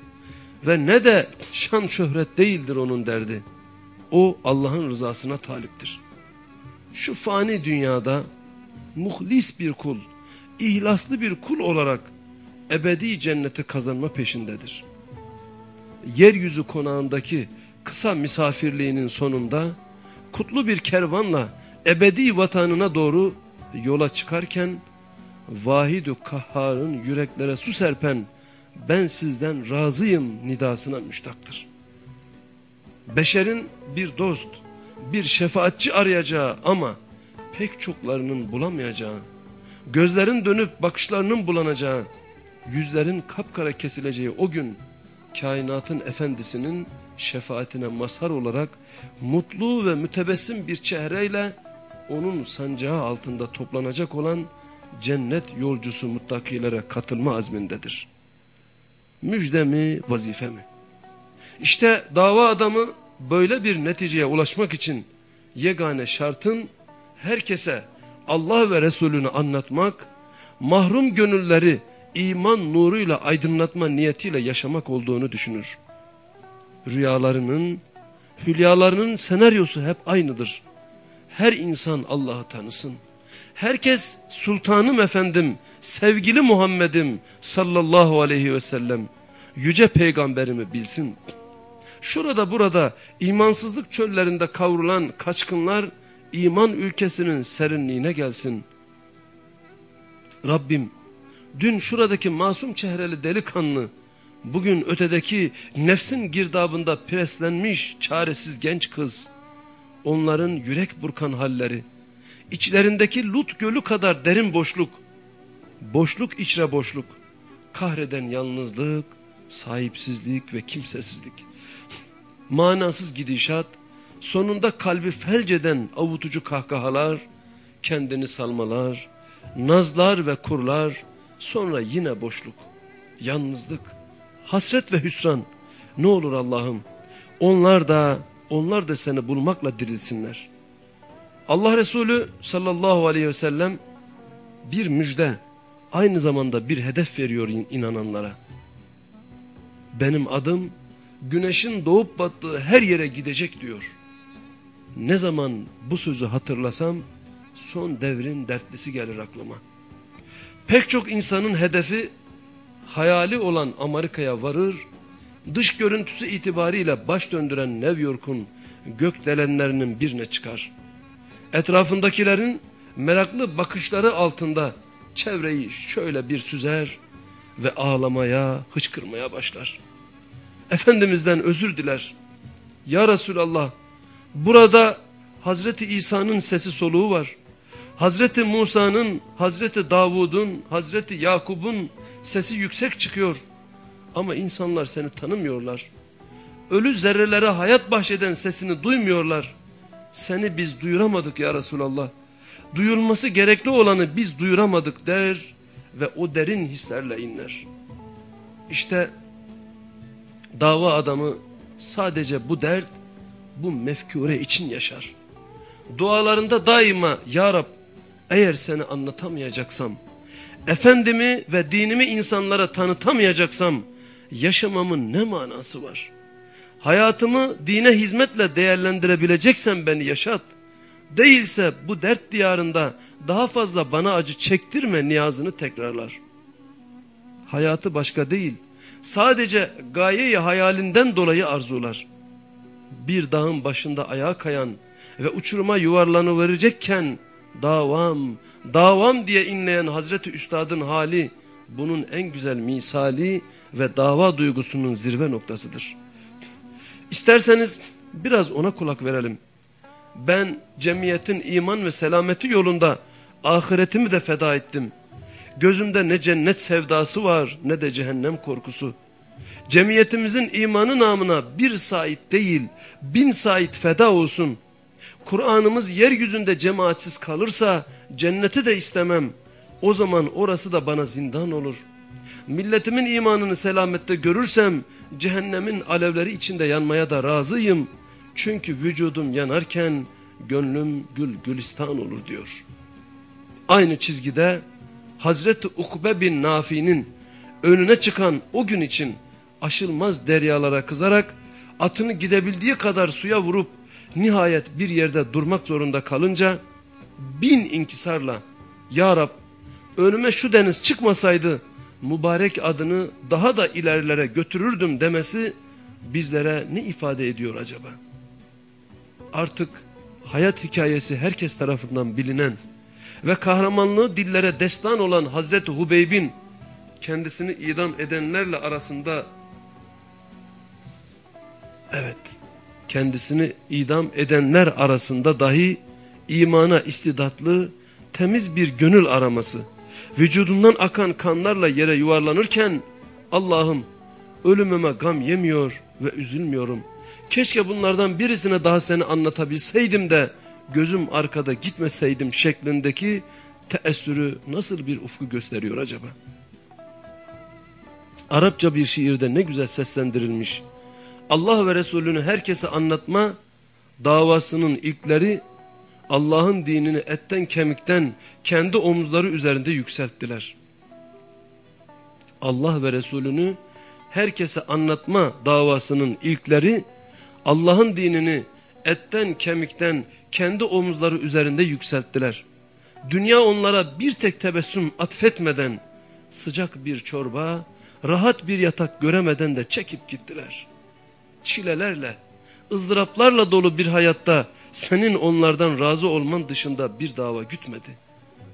ve ne de şan şöhret değildir onun derdi. O Allah'ın rızasına taliptir. Şu fani dünyada muhlis bir kul, ihlaslı bir kul olarak ebedi cenneti kazanma peşindedir. Yeryüzü konağındaki kısa misafirliğinin sonunda kutlu bir kervanla ebedi vatanına doğru yola çıkarken Vahidü Kahhar'ın yüreklere su serpen ben sizden razıyım nidasına müştaktır. Beşerin bir dost, bir şefaatçi arayacağı ama pek çoklarının bulamayacağı, gözlerin dönüp bakışlarının bulanacağı, yüzlerin kapkara kesileceği o gün kainatın efendisinin şefaatine mazhar olarak mutlu ve mütebessim bir çehreyle onun sancağı altında toplanacak olan cennet yolcusu muttakilere katılma azmindedir. Müjde mi vazife mi? İşte dava adamı böyle bir neticeye ulaşmak için yegane şartın herkese Allah ve Resulünü anlatmak, mahrum gönülleri iman nuruyla aydınlatma niyetiyle yaşamak olduğunu düşünür. Rüyalarının, hülyalarının senaryosu hep aynıdır. Her insan Allah'ı tanısın. Herkes sultanım efendim, sevgili Muhammed'im sallallahu aleyhi ve sellem, yüce peygamberimi bilsin. Şurada burada imansızlık çöllerinde kavrulan kaçkınlar iman ülkesinin serinliğine gelsin. Rabbim dün şuradaki masum çehreli delikanlı, bugün ötedeki nefsin girdabında preslenmiş çaresiz genç kız, onların yürek burkan halleri, içlerindeki Lut gölü kadar derin boşluk, boşluk içre boşluk, kahreden yalnızlık, sahipsizlik ve kimsesizlik, manasız gidişat, sonunda kalbi felceden avutucu kahkahalar, kendini salmalar, nazlar ve kurlar, sonra yine boşluk, yalnızlık, hasret ve hüsran. Ne olur Allah'ım, onlar da, onlar da seni bulmakla dirilsinler. Allah Resulü sallallahu aleyhi ve sellem bir müjde, aynı zamanda bir hedef veriyor inananlara. Benim adım güneşin doğup battığı her yere gidecek diyor. Ne zaman bu sözü hatırlasam son devrin dertlisi gelir aklıma. Pek çok insanın hedefi hayali olan Amerika'ya varır, dış görüntüsü itibariyle baş döndüren New York'un gökdelenlerinin birine çıkar. Etrafındakilerin meraklı bakışları altında çevreyi şöyle bir süzer ve ağlamaya, hıçkırmaya başlar. Efendimizden özür diler. Ya Resulallah burada Hazreti İsa'nın sesi soluğu var. Hazreti Musa'nın, Hazreti Davud'un, Hazreti Yakub'un sesi yüksek çıkıyor. Ama insanlar seni tanımıyorlar. Ölü zerrelere hayat bahşeden sesini duymuyorlar. Seni biz duyuramadık ya Resulallah. Duyulması gerekli olanı biz duyuramadık der ve o derin hislerle inler. İşte dava adamı sadece bu dert, bu mefkure için yaşar. Dualarında daima Ya Rab eğer seni anlatamayacaksam, efendimi ve dinimi insanlara tanıtamayacaksam yaşamamın ne manası var? Hayatımı dine hizmetle değerlendirebileceksen beni yaşat. Değilse bu dert diyarında daha fazla bana acı çektirme niyazını tekrarlar. Hayatı başka değil, sadece gayeyi hayalinden dolayı arzular. Bir dağın başında ayağa kayan ve uçuruma yuvarlanıverecekken davam, davam diye inleyen Hazreti Üstad'ın hali bunun en güzel misali ve dava duygusunun zirve noktasıdır. İsterseniz biraz ona kulak verelim. Ben cemiyetin iman ve selameti yolunda ahiretimi de feda ettim. Gözümde ne cennet sevdası var ne de cehennem korkusu. Cemiyetimizin imanı namına bir sait değil bin sait feda olsun. Kur'an'ımız yeryüzünde cemaatsiz kalırsa cenneti de istemem. O zaman orası da bana zindan olur. Milletimin imanını selamette görürsem cehennemin alevleri içinde yanmaya da razıyım. Çünkü vücudum yanarken gönlüm gül gülistan olur diyor. Aynı çizgide Hazreti Ukbe bin Nafi'nin önüne çıkan o gün için aşılmaz deryalara kızarak atını gidebildiği kadar suya vurup nihayet bir yerde durmak zorunda kalınca bin inkisarla Ya Rab önüme şu deniz çıkmasaydı mübarek adını daha da ilerlere götürürdüm demesi bizlere ne ifade ediyor acaba? Artık hayat hikayesi herkes tarafından bilinen ve kahramanlığı dillere destan olan Hazreti Hubeyb'in kendisini idam edenlerle arasında evet kendisini idam edenler arasında dahi imana istidatlı temiz bir gönül araması vücudundan akan kanlarla yere yuvarlanırken Allah'ım ölümüme gam yemiyor ve üzülmüyorum. Keşke bunlardan birisine daha seni anlatabilseydim de gözüm arkada gitmeseydim şeklindeki teessürü nasıl bir ufku gösteriyor acaba? Arapça bir şiirde ne güzel seslendirilmiş. Allah ve Resulünü herkese anlatma davasının ilkleri Allah'ın dinini etten kemikten kendi omuzları üzerinde yükselttiler. Allah ve Resulünü herkese anlatma davasının ilkleri Allah'ın dinini etten kemikten kendi omuzları üzerinde yükselttiler. Dünya onlara bir tek tebessüm atfetmeden sıcak bir çorba, rahat bir yatak göremeden de çekip gittiler. Çilelerle, ızdıraplarla dolu bir hayatta senin onlardan razı olman dışında bir dava gütmedi.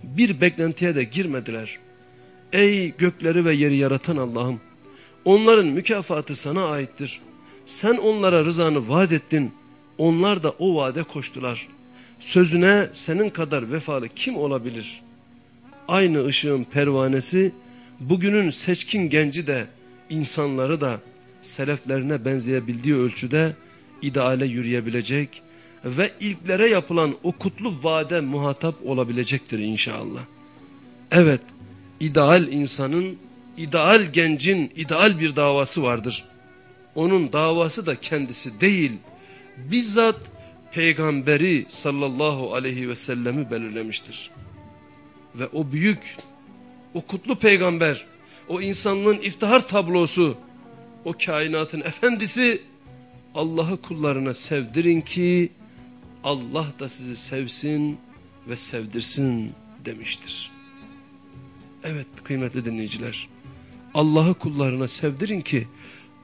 Bir beklentiye de girmediler. Ey gökleri ve yeri yaratan Allah'ım! Onların mükafatı sana aittir. Sen onlara rızanı vaat ettin. Onlar da o vaade koştular. Sözüne senin kadar vefalı kim olabilir? Aynı ışığın pervanesi bugünün seçkin genci de insanları da seleflerine benzeyebildiği ölçüde ideale yürüyebilecek ve ilklere yapılan o kutlu vaade muhatap olabilecektir inşallah. Evet, ideal insanın, ideal gencin ideal bir davası vardır. Onun davası da kendisi değil, bizzat peygamberi sallallahu aleyhi ve sellemi belirlemiştir. Ve o büyük, o kutlu peygamber, o insanlığın iftihar tablosu, o kainatın efendisi Allah'ı kullarına sevdirin ki Allah da sizi sevsin ve sevdirsin demiştir. Evet kıymetli dinleyiciler. Allah'ı kullarına sevdirin ki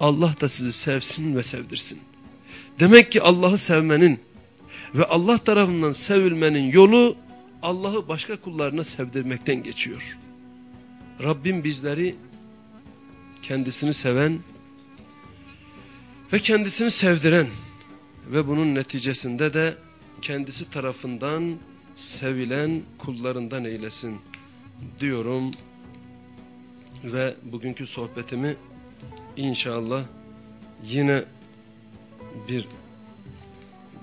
Allah da sizi sevsin ve sevdirsin. Demek ki Allah'ı sevmenin ve Allah tarafından sevilmenin yolu Allah'ı başka kullarına sevdirmekten geçiyor. Rabbim bizleri kendisini seven ve kendisini sevdiren ve bunun neticesinde de kendisi tarafından sevilen kullarından eylesin diyorum ve bugünkü sohbetimi inşallah yine bir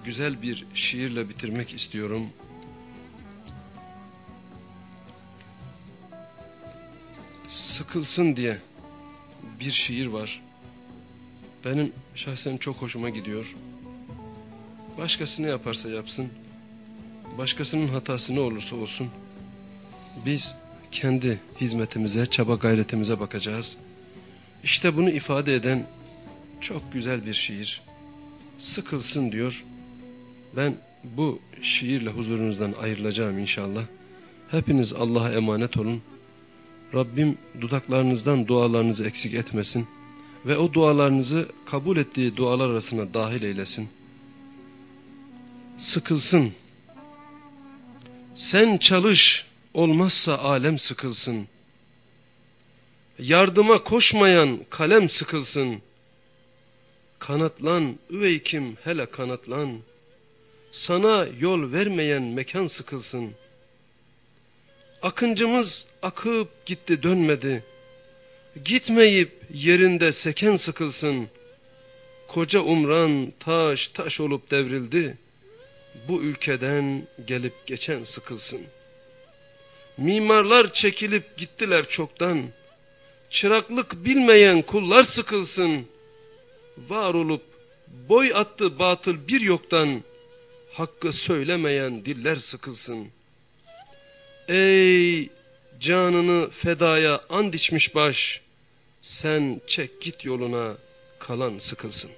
güzel bir şiirle bitirmek istiyorum. Sıkılsın diye bir şiir var. Benim şahsen çok hoşuma gidiyor. Başkası ne yaparsa yapsın, başkasının hatası ne olursa olsun, biz kendi hizmetimize, çaba gayretimize bakacağız. İşte bunu ifade eden çok güzel bir şiir. Sıkılsın diyor. Ben bu şiirle huzurunuzdan ayrılacağım inşallah. Hepiniz Allah'a emanet olun. Rabbim dudaklarınızdan dualarınızı eksik etmesin ve o dualarınızı kabul ettiği dualar arasına dahil eylesin. Sıkılsın. Sen çalış olmazsa alem sıkılsın. Yardıma koşmayan kalem sıkılsın. Kanatlan üveykim hele kanatlan. Sana yol vermeyen mekan sıkılsın. Akıncımız akıp gitti dönmedi. Gitmeyip yerinde seken sıkılsın. Koca umran taş taş olup devrildi. Bu ülkeden gelip geçen sıkılsın. Mimarlar çekilip gittiler çoktan. Çıraklık bilmeyen kullar sıkılsın. Var olup boy attı batıl bir yoktan. Hakkı söylemeyen diller sıkılsın. Ey canını fedaya and içmiş baş. Sen çek git yoluna kalan sıkılsın.